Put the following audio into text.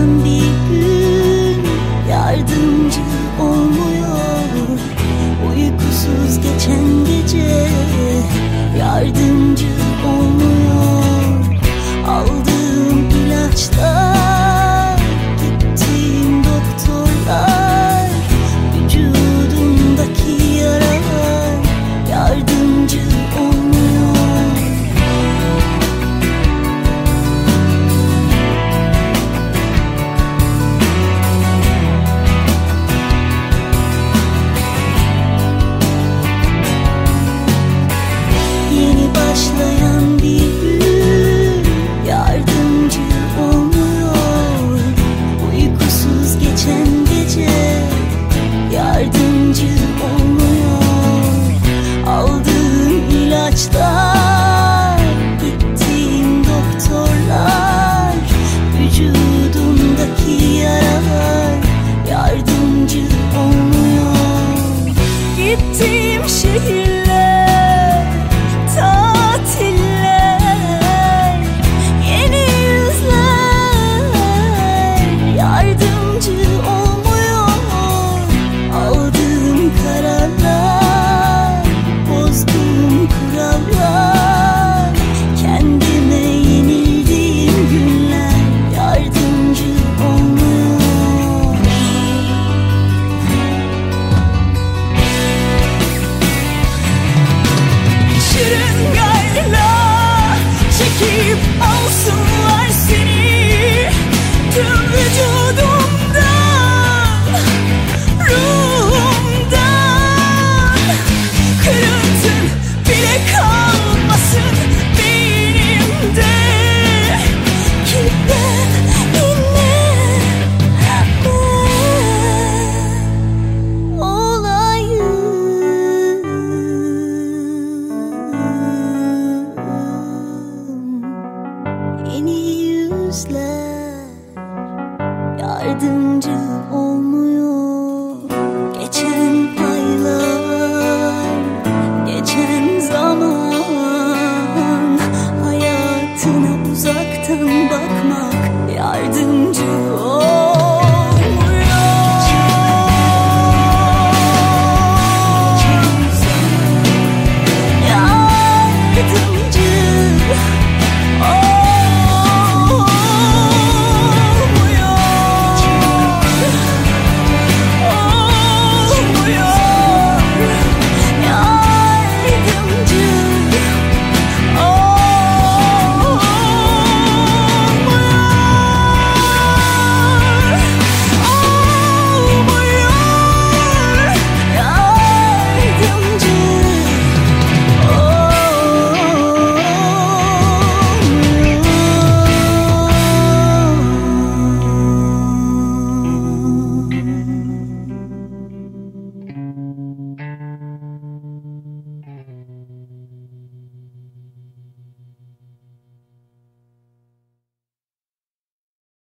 One. Beni yüzler. Yardımcı olmuyor. Geçen paylar, geçen zaman. Hayatına uzaktan bakmak yardımcı olmuyor